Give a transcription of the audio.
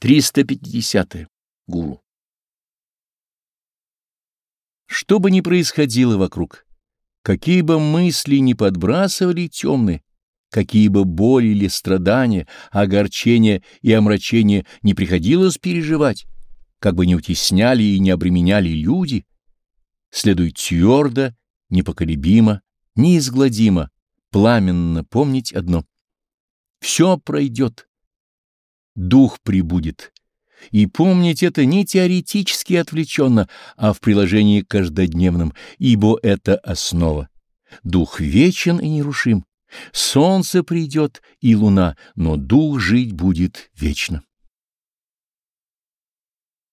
350. -е. Гуру. Что бы ни происходило вокруг, какие бы мысли ни подбрасывали темные, какие бы боли или страдания, огорчения и омрачения не приходилось переживать, как бы не утесняли и не обременяли люди, следует твердо, непоколебимо, неизгладимо, пламенно помнить одно — все пройдет дух прибудет. И помнить это не теоретически отвлеченно, а в приложении каждодневном, ибо это основа. Дух вечен и нерушим. Солнце придет и луна, но дух жить будет вечно.